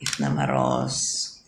if na maros.